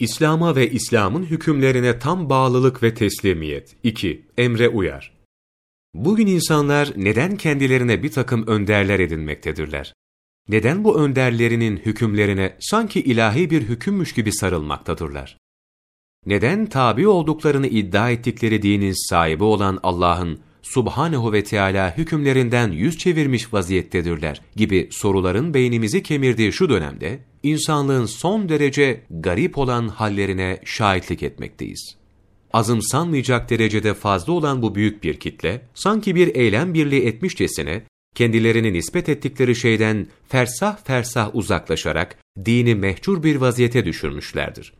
İslam'a ve İslam'ın hükümlerine tam bağlılık ve teslimiyet. 2. Emre uyar. Bugün insanlar neden kendilerine bir takım önderler edinmektedirler? Neden bu önderlerinin hükümlerine sanki ilahi bir hükümmüş gibi sarılmaktadırlar? Neden tabi olduklarını iddia ettikleri dinin sahibi olan Allah'ın Subhanehu ve Teala hükümlerinden yüz çevirmiş vaziyettedirler gibi soruların beynimizi kemirdiği şu dönemde, insanlığın son derece garip olan hallerine şahitlik etmekteyiz. Azımsanmayacak derecede fazla olan bu büyük bir kitle, sanki bir eylem birliği etmişçesine, kendilerini nispet ettikleri şeyden fersah fersah uzaklaşarak, dini mehcur bir vaziyete düşürmüşlerdir.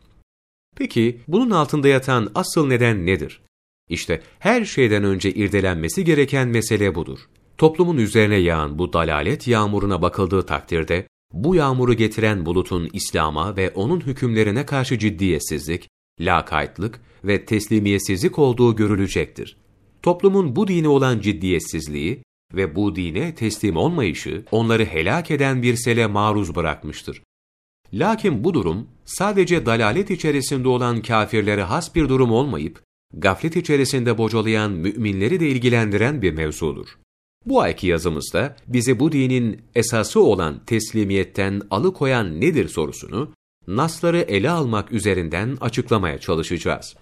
Peki, bunun altında yatan asıl neden nedir? İşte her şeyden önce irdelenmesi gereken mesele budur. Toplumun üzerine yağan bu dalalet yağmuruna bakıldığı takdirde, bu yağmuru getiren bulutun İslam'a ve onun hükümlerine karşı ciddiyetsizlik, lakaytlık ve teslimiyetsizlik olduğu görülecektir. Toplumun bu dine olan ciddiyetsizliği ve bu dine teslim olmayışı onları helak eden bir sele maruz bırakmıştır. Lakin bu durum sadece dalalet içerisinde olan kafirlere has bir durum olmayıp gaflet içerisinde bocalayan müminleri de ilgilendiren bir mevzudur. Bu ayki yazımızda bize bu dinin esası olan teslimiyetten alıkoyan nedir sorusunu, nasları ele almak üzerinden açıklamaya çalışacağız.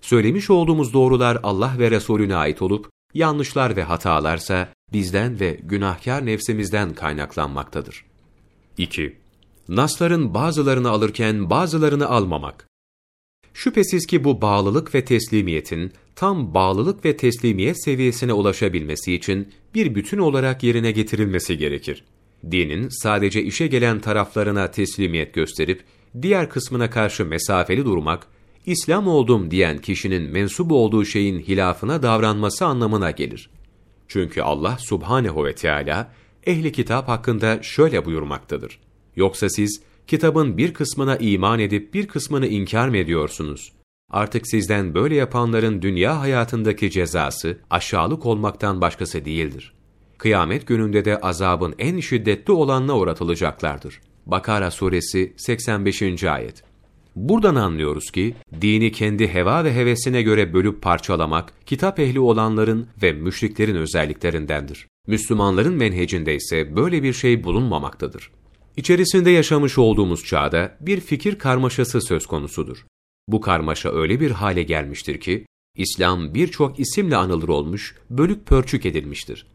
Söylemiş olduğumuz doğrular Allah ve Resulüne ait olup, yanlışlar ve hatalarsa bizden ve günahkar nefsimizden kaynaklanmaktadır. 2. Nasların bazılarını alırken bazılarını almamak. Şüphesiz ki bu bağlılık ve teslimiyetin tam bağlılık ve teslimiyet seviyesine ulaşabilmesi için bir bütün olarak yerine getirilmesi gerekir. Dinin sadece işe gelen taraflarına teslimiyet gösterip diğer kısmına karşı mesafeli durmak, İslam oldum diyen kişinin mensup olduğu şeyin hilafına davranması anlamına gelir. Çünkü Allah subhanehu ve Teala ehli kitap hakkında şöyle buyurmaktadır. Yoksa siz kitabın bir kısmına iman edip bir kısmını inkar mı ediyorsunuz? Artık sizden böyle yapanların dünya hayatındaki cezası aşağılık olmaktan başkası değildir. Kıyamet gününde de azabın en şiddetli olanına uğratılacaklardır. Bakara suresi 85. ayet. Buradan anlıyoruz ki, dini kendi heva ve hevesine göre bölüp parçalamak, kitap ehli olanların ve müşriklerin özelliklerindendir. Müslümanların menhecinde ise böyle bir şey bulunmamaktadır. İçerisinde yaşamış olduğumuz çağda bir fikir karmaşası söz konusudur. Bu karmaşa öyle bir hale gelmiştir ki, İslam birçok isimle anılır olmuş, bölük pörçük edilmiştir.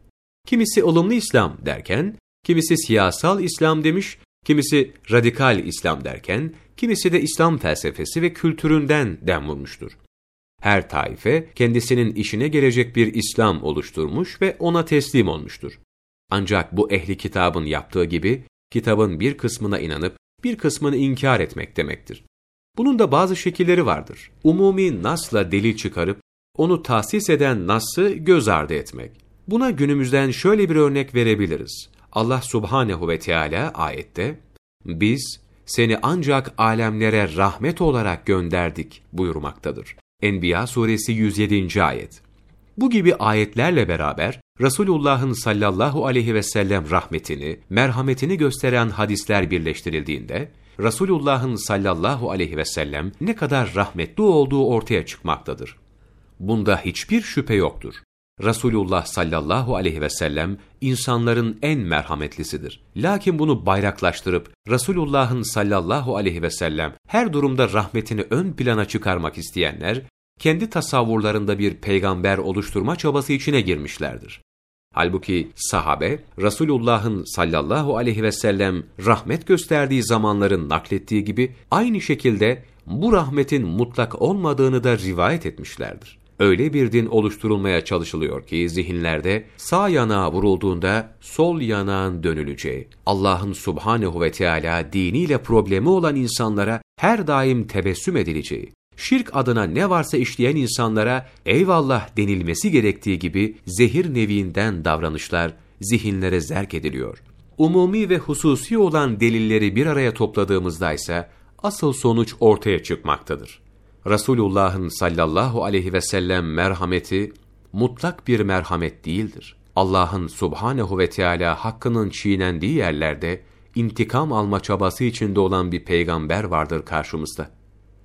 Kimisi ılımlı İslam derken, kimisi siyasal İslam demiş, kimisi radikal İslam derken, kimisi de İslam felsefesi ve kültüründen dem vurmuştur. Her taife kendisinin işine gelecek bir İslam oluşturmuş ve ona teslim olmuştur. Ancak bu ehli kitabın yaptığı gibi kitabın bir kısmına inanıp bir kısmını inkar etmek demektir. Bunun da bazı şekilleri vardır. Umumi nasla delil çıkarıp onu tahsis eden nası göz ardı etmek. Buna günümüzden şöyle bir örnek verebiliriz. Allah subhanehu ve Teala ayette, biz seni ancak alemlere rahmet olarak gönderdik buyurmaktadır. Enbiya suresi 107. ayet. Bu gibi ayetlerle beraber Resulullah'ın sallallahu aleyhi ve sellem rahmetini, merhametini gösteren hadisler birleştirildiğinde, Resulullah'ın sallallahu aleyhi ve sellem ne kadar rahmetli olduğu ortaya çıkmaktadır. Bunda hiçbir şüphe yoktur. Resulullah sallallahu aleyhi ve sellem insanların en merhametlisidir. Lakin bunu bayraklaştırıp Resulullah'ın sallallahu aleyhi ve sellem her durumda rahmetini ön plana çıkarmak isteyenler kendi tasavvurlarında bir peygamber oluşturma çabası içine girmişlerdir. Halbuki sahabe, Resulullah'ın sallallahu aleyhi ve sellem rahmet gösterdiği zamanların naklettiği gibi aynı şekilde bu rahmetin mutlak olmadığını da rivayet etmişlerdir. Öyle bir din oluşturulmaya çalışılıyor ki zihinlerde sağ yanağa vurulduğunda sol yanağın dönüleceği, Allah'ın subhanehu ve Teala diniyle problemi olan insanlara her daim tebessüm edileceği, şirk adına ne varsa işleyen insanlara eyvallah denilmesi gerektiği gibi zehir neviinden davranışlar zihinlere zerk ediliyor. Umumi ve hususi olan delilleri bir araya topladığımızda ise asıl sonuç ortaya çıkmaktadır. Resulullah'ın sallallahu aleyhi ve sellem merhameti mutlak bir merhamet değildir. Allah'ın subhanehu ve Teala hakkının çiğnendiği yerlerde intikam alma çabası içinde olan bir peygamber vardır karşımızda.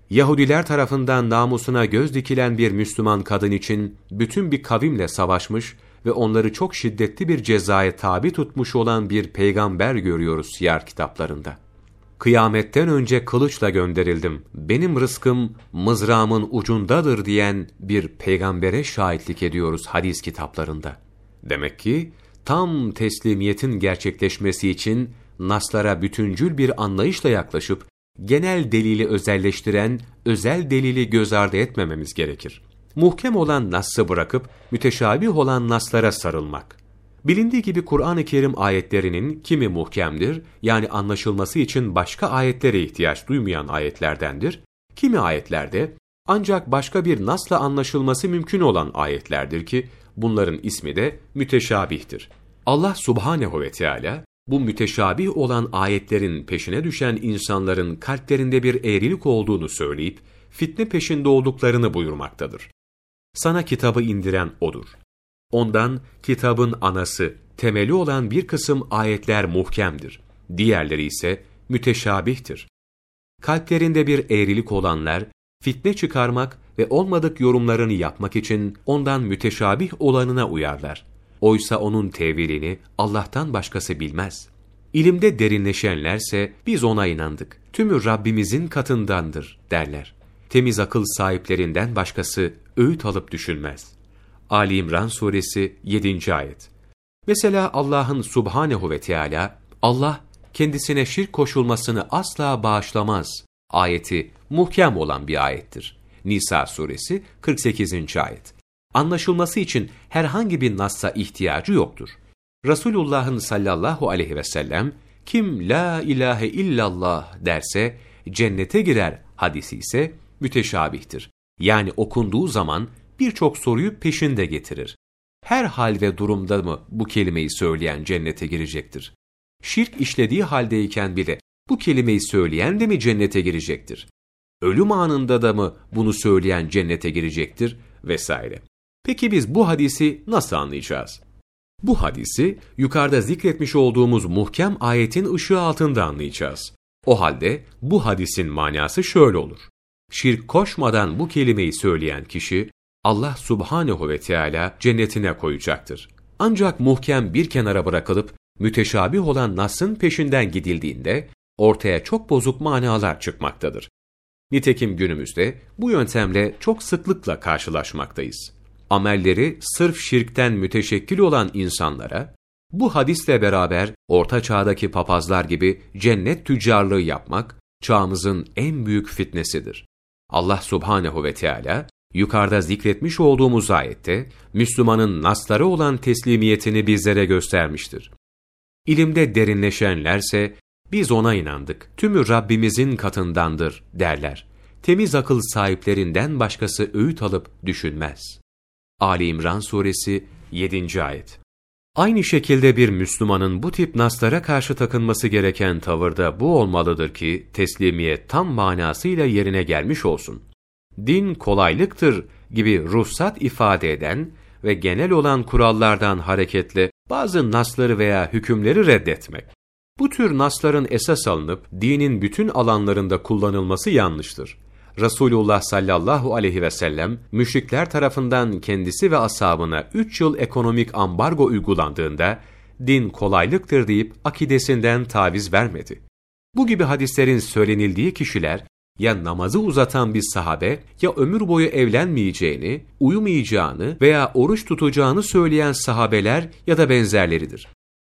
Yahudiler tarafından namusuna göz dikilen bir Müslüman kadın için bütün bir kavimle savaşmış ve onları çok şiddetli bir cezaya tabi tutmuş olan bir peygamber görüyoruz siyer kitaplarında. Kıyametten önce kılıçla gönderildim, benim rızkım mızrağımın ucundadır diyen bir peygambere şahitlik ediyoruz hadis kitaplarında. Demek ki tam teslimiyetin gerçekleşmesi için naslara bütüncül bir anlayışla yaklaşıp genel delili özelleştiren özel delili göz ardı etmememiz gerekir. Muhkem olan nassı bırakıp müteşabih olan naslara sarılmak. Bilindiği gibi Kur'an-ı Kerim ayetlerinin kimi muhkemdir, yani anlaşılması için başka ayetlere ihtiyaç duymayan ayetlerdendir, kimi ayetlerde ancak başka bir nasla anlaşılması mümkün olan ayetlerdir ki, bunların ismi de müteşabihtir. Allah subhanehu ve Teala bu müteşabih olan ayetlerin peşine düşen insanların kalplerinde bir eğrilik olduğunu söyleyip, fitne peşinde olduklarını buyurmaktadır. Sana kitabı indiren O'dur. Ondan kitabın anası, temeli olan bir kısım ayetler muhkemdir. Diğerleri ise müteşabihtir. Kalplerinde bir eğrilik olanlar, fitne çıkarmak ve olmadık yorumlarını yapmak için ondan müteşabih olanına uyarlar. Oysa onun tevilini Allah'tan başkası bilmez. İlimde derinleşenlerse biz ona inandık. Tümü Rabbimizin katındandır derler. Temiz akıl sahiplerinden başkası öğüt alıp düşünmez. Ali İmran suresi 7. ayet. Mesela Allah'ın subhanehu ve Teala Allah kendisine şirk koşulmasını asla bağışlamaz. Ayeti muhkem olan bir ayettir. Nisa suresi 48. ayet anlaşılması için herhangi bir nassa ihtiyacı yoktur. Resulullah'ın sallallahu aleyhi ve sellem kim la ilahe illallah derse cennete girer hadisi ise müteşabihtir. Yani okunduğu zaman birçok soruyu peşinde getirir. Her hal ve durumda mı bu kelimeyi söyleyen cennete girecektir? Şirk işlediği haldeyken bile bu kelimeyi söyleyen de mi cennete girecektir? Ölüm anında da mı bunu söyleyen cennete girecektir? Vesaire. Peki biz bu hadisi nasıl anlayacağız? Bu hadisi yukarıda zikretmiş olduğumuz muhkem ayetin ışığı altında anlayacağız. O halde bu hadisin manası şöyle olur. Şirk koşmadan bu kelimeyi söyleyen kişi Allah subhanehu ve Teala cennetine koyacaktır. Ancak muhkem bir kenara bırakılıp müteşabih olan Nas'ın peşinden gidildiğinde ortaya çok bozuk manalar çıkmaktadır. Nitekim günümüzde bu yöntemle çok sıklıkla karşılaşmaktayız amelleri sırf şirkten müteşekkil olan insanlara, bu hadisle beraber orta çağdaki papazlar gibi cennet tüccarlığı yapmak, çağımızın en büyük fitnesidir. Allah subhanehu ve Teala yukarıda zikretmiş olduğumuz ayette, Müslümanın nasları olan teslimiyetini bizlere göstermiştir. İlimde derinleşenlerse, biz ona inandık, tümü Rabbimizin katındandır derler. Temiz akıl sahiplerinden başkası öğüt alıp düşünmez. Ali İmran suresi 7. ayet. Aynı şekilde bir Müslümanın bu tip naslara karşı takınması gereken tavırda bu olmalıdır ki teslimiyet tam manasıyla yerine gelmiş olsun. Din kolaylıktır gibi ruhsat ifade eden ve genel olan kurallardan hareketle bazı nasları veya hükümleri reddetmek. Bu tür nasların esas alınıp dinin bütün alanlarında kullanılması yanlıştır. Resulullah sallallahu aleyhi ve sellem, müşrikler tarafından kendisi ve ashabına üç yıl ekonomik ambargo uygulandığında, din kolaylıktır deyip akidesinden taviz vermedi. Bu gibi hadislerin söylenildiği kişiler, ya namazı uzatan bir sahabe, ya ömür boyu evlenmeyeceğini, uyumayacağını veya oruç tutacağını söyleyen sahabeler ya da benzerleridir.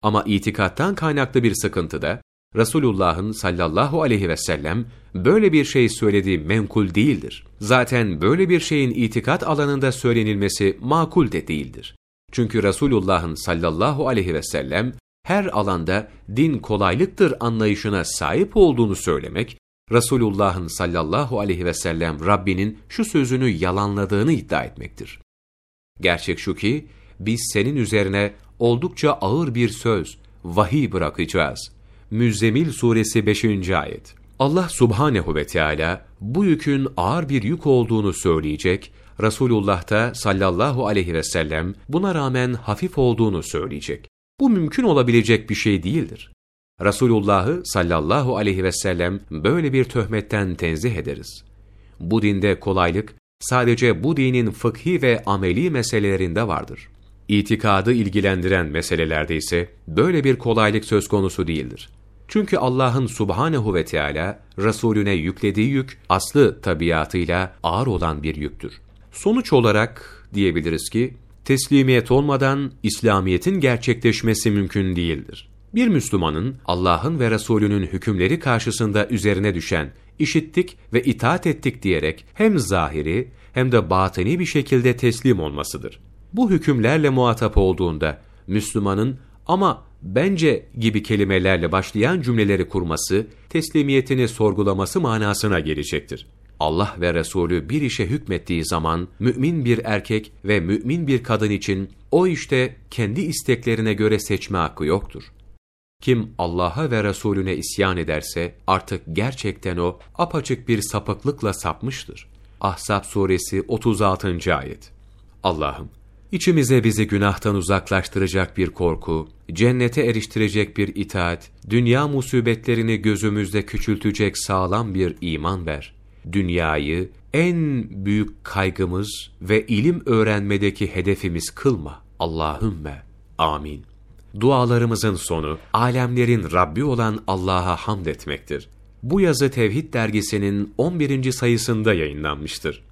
Ama itikattan kaynaklı bir sıkıntıda, Resulullah'ın sallallahu aleyhi ve sellem böyle bir şey söylediği menkul değildir. Zaten böyle bir şeyin itikat alanında söylenilmesi makul de değildir. Çünkü Resulullah'ın sallallahu aleyhi ve sellem her alanda din kolaylıktır anlayışına sahip olduğunu söylemek, Resulullah'ın sallallahu aleyhi ve sellem Rabbinin şu sözünü yalanladığını iddia etmektir. Gerçek şu ki, biz senin üzerine oldukça ağır bir söz, vahiy bırakacağız.'' Müzzemil suresi 5. ayet. Allah subhanehu ve Teala bu yükün ağır bir yük olduğunu söyleyecek, Resulullah da sallallahu aleyhi ve sellem buna rağmen hafif olduğunu söyleyecek. Bu mümkün olabilecek bir şey değildir. Resulullah'ı sallallahu aleyhi ve sellem böyle bir töhmetten tenzih ederiz. Bu dinde kolaylık sadece bu dinin fıkhi ve ameli meselelerinde vardır. İtikadı ilgilendiren meselelerde ise böyle bir kolaylık söz konusu değildir. Çünkü Allah'ın subhanehu ve Teala Resulüne yüklediği yük aslı tabiatıyla ağır olan bir yüktür. Sonuç olarak diyebiliriz ki teslimiyet olmadan İslamiyetin gerçekleşmesi mümkün değildir. Bir Müslümanın Allah'ın ve Resulünün hükümleri karşısında üzerine düşen işittik ve itaat ettik diyerek hem zahiri hem de batini bir şekilde teslim olmasıdır. Bu hükümlerle muhatap olduğunda Müslümanın ama bence gibi kelimelerle başlayan cümleleri kurması, teslimiyetini sorgulaması manasına gelecektir. Allah ve Resulü bir işe hükmettiği zaman mümin bir erkek ve mümin bir kadın için o işte kendi isteklerine göre seçme hakkı yoktur. Kim Allah'a ve Resulüne isyan ederse artık gerçekten o apaçık bir sapıklıkla sapmıştır. Ahzab suresi 36. ayet. Allah'ım İçimize bizi günahtan uzaklaştıracak bir korku, cennete eriştirecek bir itaat, dünya musibetlerini gözümüzde küçültecek sağlam bir iman ver. Dünyayı en büyük kaygımız ve ilim öğrenmedeki hedefimiz kılma. Allahümme. Amin. Dualarımızın sonu, alemlerin Rabbi olan Allah'a hamd etmektir. Bu yazı Tevhid dergisinin 11. sayısında yayınlanmıştır.